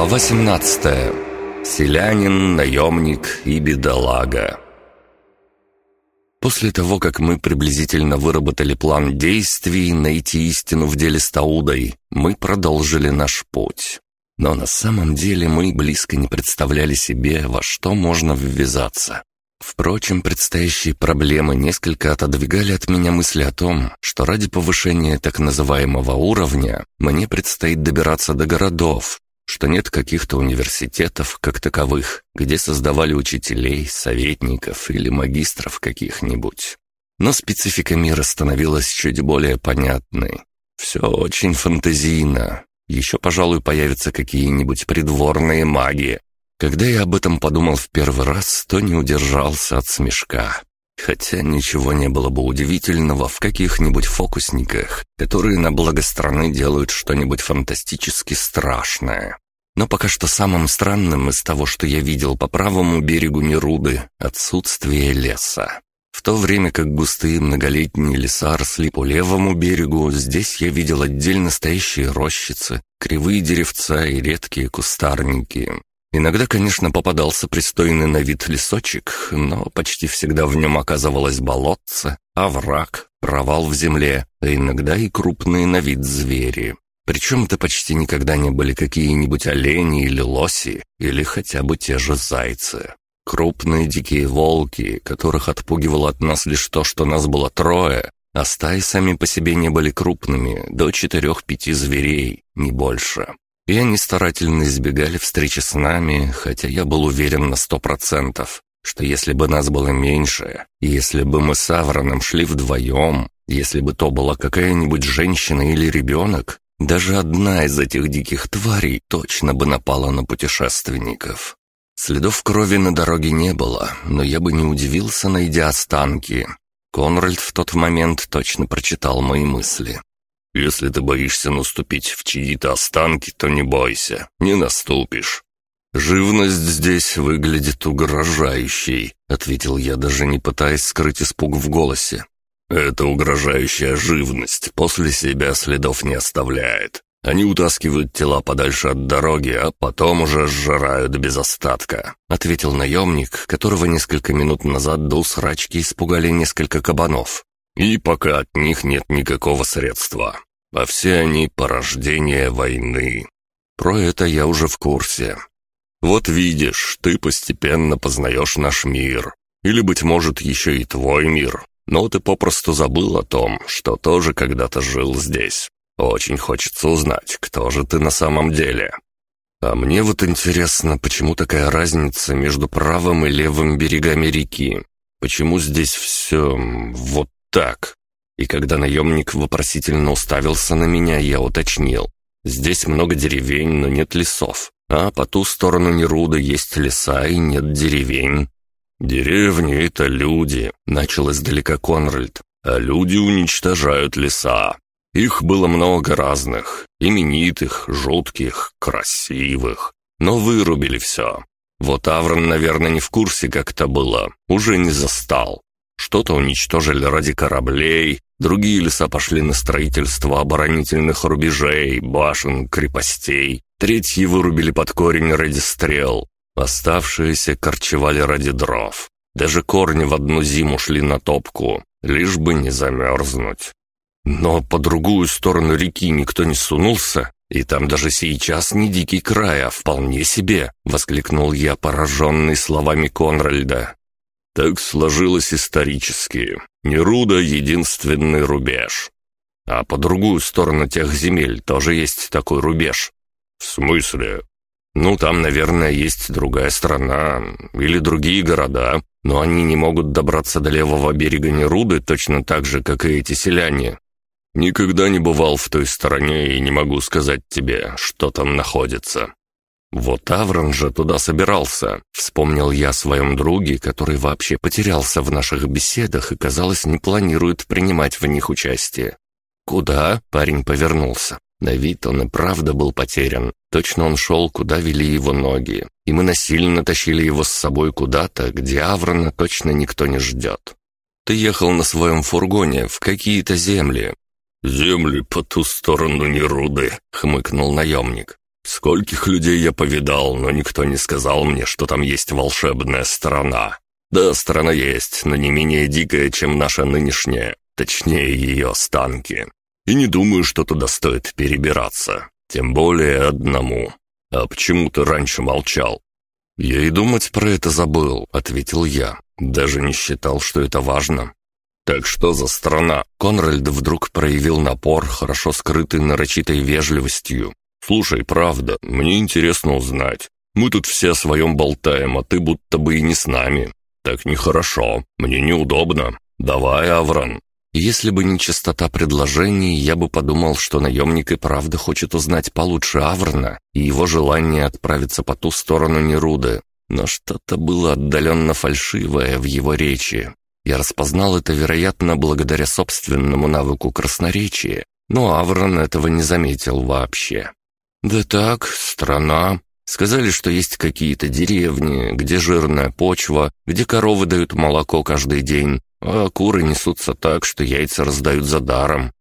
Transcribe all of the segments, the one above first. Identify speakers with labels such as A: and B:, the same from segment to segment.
A: Глава 17. Селянин, наемник и бедолага. После того, как мы приблизительно выработали план действий найти истину в деле с Таудой, мы продолжили наш путь. Но на самом деле мы близко не представляли себе, во что можно ввязаться. Впрочем, предстоящие проблемы несколько отодвигали от меня мысли о том, что ради повышения так называемого уровня мне предстоит добираться до городов, что нет каких-то университетов как таковых, где создавали учителей, советников или магистров каких-нибудь. Но специфика мира становилась чуть более понятной. Все очень фантазийно. Еще, пожалуй, появятся какие-нибудь придворные маги, когда я об этом подумал в первый раз, то не удержался от смешка. Хотя ничего не было бы удивительного в каких-нибудь фокусниках, которые на благо страны делают что-нибудь фантастически страшное. Но пока что самым странным из того, что я видел по правому берегу Неруды, отсутствие леса. В то время как густые многолетние леса росли по левому берегу, здесь я видел отдельно стоящие рощицы, кривые деревца и редкие кустарники. Иногда, конечно, попадался пристойный на вид лесочек, но почти всегда в нем оказывалось болотце, овраг, провал в земле, а иногда и крупные на вид звери. Причем это почти никогда не были какие-нибудь олени или лоси, или хотя бы те же зайцы. Крупные дикие волки, которых отпугивало от нас лишь то, что нас было трое, а стаи сами по себе не были крупными, до четырех-пяти зверей, не больше и они старательно избегали встречи с нами, хотя я был уверен на сто процентов, что если бы нас было меньше, если бы мы с Авроном шли вдвоем, если бы то была какая-нибудь женщина или ребенок, даже одна из этих диких тварей точно бы напала на путешественников. Следов крови на дороге не было, но я бы не удивился, найдя останки. Конральд в тот момент точно прочитал мои мысли. Если ты боишься наступить в чьи-то останки, то не бойся, не наступишь. «Живность здесь выглядит угрожающей», — ответил я, даже не пытаясь скрыть испуг в голосе. «Эта угрожающая живность после себя следов не оставляет. Они утаскивают тела подальше от дороги, а потом уже сжирают без остатка», — ответил наемник, которого несколько минут назад до усрачки испугали несколько кабанов. И пока от них нет никакого средства. А все они порождение войны. Про это я уже в курсе. Вот видишь, ты постепенно познаешь наш мир. Или, быть может, еще и твой мир. Но ты попросту забыл о том, что тоже когда-то жил здесь. Очень хочется узнать, кто же ты на самом деле. А мне вот интересно, почему такая разница между правым и левым берегами реки? Почему здесь все вот так?» И когда наемник вопросительно уставился на меня, я уточнил. «Здесь много деревень, но нет лесов. А по ту сторону Неруда есть леса и нет деревень». «Деревни — это люди», — начал издалека Конральд. «А люди уничтожают леса. Их было много разных, именитых, жутких, красивых. Но вырубили все. Вот Аврон, наверное, не в курсе, как это было, уже не застал. Что-то уничтожили ради кораблей, другие леса пошли на строительство оборонительных рубежей, башен, крепостей, третьи вырубили под корень ради стрел, оставшиеся корчевали ради дров. Даже корни в одну зиму шли на топку, лишь бы не замерзнуть. Но по другую сторону реки никто не сунулся, и там даже сейчас не дикий край, а вполне себе, воскликнул я, пораженный словами Конральда. Так сложилось исторически. Неруда — единственный рубеж. А по другую сторону тех земель тоже есть такой рубеж. В смысле? Ну, там, наверное, есть другая страна или другие города, но они не могут добраться до левого берега Неруды точно так же, как и эти селяне. Никогда не бывал в той стороне и не могу сказать тебе, что там находится. «Вот Аврон же туда собирался», — вспомнил я о своем друге, который вообще потерялся в наших беседах и, казалось, не планирует принимать в них участие. «Куда?» — парень повернулся. На вид он и правда был потерян. Точно он шел, куда вели его ноги. И мы насильно тащили его с собой куда-то, где Аврона точно никто не ждет. «Ты ехал на своем фургоне в какие-то земли». «Земли по ту сторону Неруды», — хмыкнул наемник. Скольких людей я повидал, но никто не сказал мне, что там есть волшебная страна. Да, страна есть, но не менее дикая, чем наша нынешняя, точнее ее останки. И не думаю, что туда стоит перебираться, тем более одному. А почему ты раньше молчал? Я и думать про это забыл, ответил я. Даже не считал, что это важно. «Так что за страна?» Конральд вдруг проявил напор, хорошо скрытый нарочитой вежливостью. «Слушай, правда, мне интересно узнать. Мы тут все о своем болтаем, а ты будто бы и не с нами. Так нехорошо, мне неудобно. Давай, Аврон». Если бы не чистота предложений, я бы подумал, что наемник и правда хочет узнать получше Аврона и его желание отправиться по ту сторону Неруды. Но что-то было отдаленно фальшивое в его речи. Я распознал это, вероятно, благодаря собственному навыку красноречия, но Аврон этого не заметил вообще. «Да так, страна. Сказали, что есть какие-то деревни, где жирная почва, где коровы дают молоко каждый день, а куры несутся так, что яйца раздают за даром».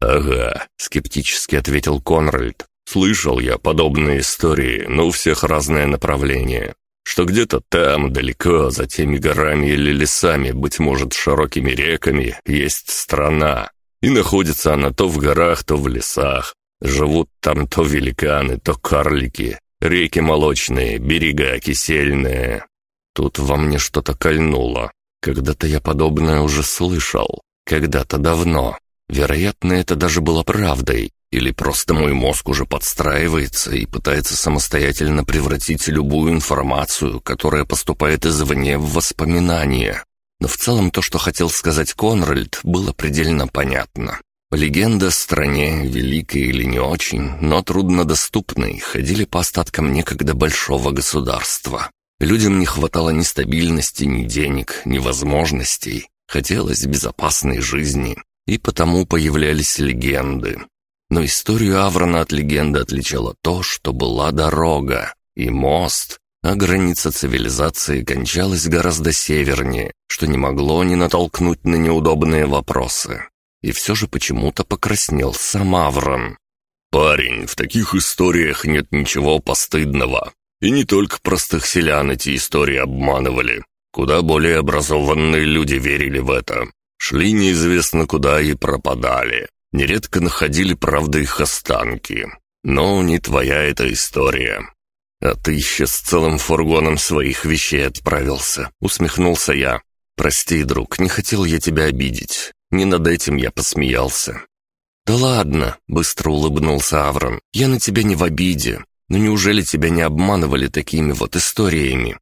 A: «Ага», — скептически ответил Конральд. «Слышал я подобные истории, но у всех разное направление что где-то там, далеко, за теми горами или лесами, быть может, широкими реками, есть страна. И находится она то в горах, то в лесах. Живут там то великаны, то карлики. Реки молочные, берега кисельные. Тут во мне что-то кольнуло. Когда-то я подобное уже слышал. Когда-то давно. Вероятно, это даже было правдой. Или просто мой мозг уже подстраивается и пытается самостоятельно превратить любую информацию, которая поступает извне, в воспоминания. Но в целом то, что хотел сказать Конральд, было предельно понятно. Легенда о стране, великой или не очень, но труднодоступной, ходили по остаткам некогда большого государства. Людям не хватало ни стабильности, ни денег, ни возможностей. Хотелось безопасной жизни, и потому появлялись легенды. Но историю Аврона от легенды отличало то, что была дорога и мост, а граница цивилизации кончалась гораздо севернее, что не могло не натолкнуть на неудобные вопросы. И все же почему-то покраснел сам Аврон. «Парень, в таких историях нет ничего постыдного. И не только простых селян эти истории обманывали. Куда более образованные люди верили в это. Шли неизвестно куда и пропадали. Нередко находили, правда, их останки. Но не твоя эта история. А ты еще с целым фургоном своих вещей отправился, усмехнулся я. Прости, друг, не хотел я тебя обидеть. Не над этим я посмеялся. «Да ладно», — быстро улыбнулся Аврон, — «я на тебя не в обиде. Но неужели тебя не обманывали такими вот историями?»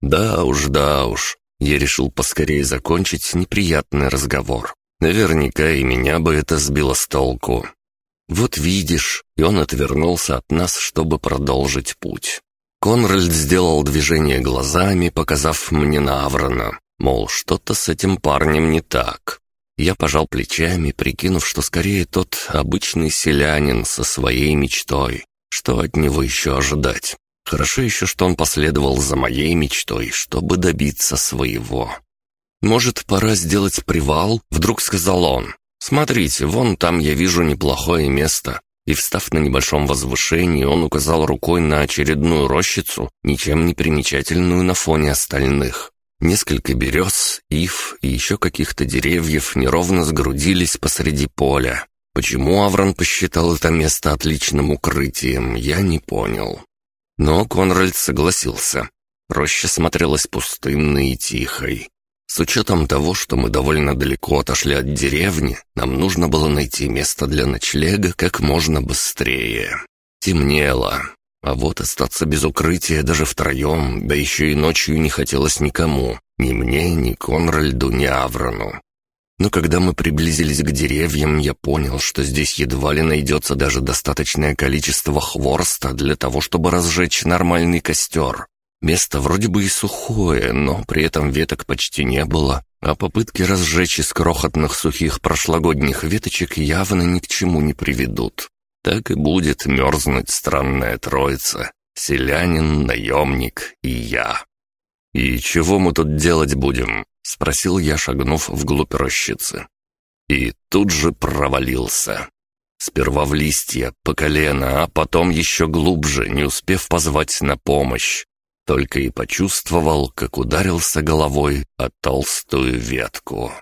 A: «Да уж, да уж». Я решил поскорее закончить неприятный разговор. Наверняка и меня бы это сбило с толку. Вот видишь, и он отвернулся от нас, чтобы продолжить путь. Конральд сделал движение глазами, показав мне на Аврона, мол, что-то с этим парнем не так. Я пожал плечами, прикинув, что скорее тот обычный селянин со своей мечтой. Что от него еще ожидать? Хорошо еще, что он последовал за моей мечтой, чтобы добиться своего. «Может, пора сделать привал?» — вдруг сказал он. «Смотрите, вон там я вижу неплохое место». И, встав на небольшом возвышении, он указал рукой на очередную рощицу, ничем не примечательную на фоне остальных. Несколько берез, ив и еще каких-то деревьев неровно сгрудились посреди поля. Почему Аврон посчитал это место отличным укрытием, я не понял. Но Конральд согласился. Роща смотрелась пустынной и тихой. С учетом того, что мы довольно далеко отошли от деревни, нам нужно было найти место для ночлега как можно быстрее. Темнело, а вот остаться без укрытия даже втроем, да еще и ночью не хотелось никому, ни мне, ни Конральду, ни Аврону. Но когда мы приблизились к деревьям, я понял, что здесь едва ли найдется даже достаточное количество хвороста для того, чтобы разжечь нормальный костер. Место вроде бы и сухое, но при этом веток почти не было, а попытки разжечь из крохотных сухих прошлогодних веточек явно ни к чему не приведут. Так и будет мерзнуть странная троица. Селянин, наемник и я. «И чего мы тут делать будем?» — спросил я, шагнув вглубь рощицы. И тут же провалился. Сперва в листья, по колено, а потом еще глубже, не успев позвать на помощь. Только и почувствовал, как ударился головой о толстую ветку.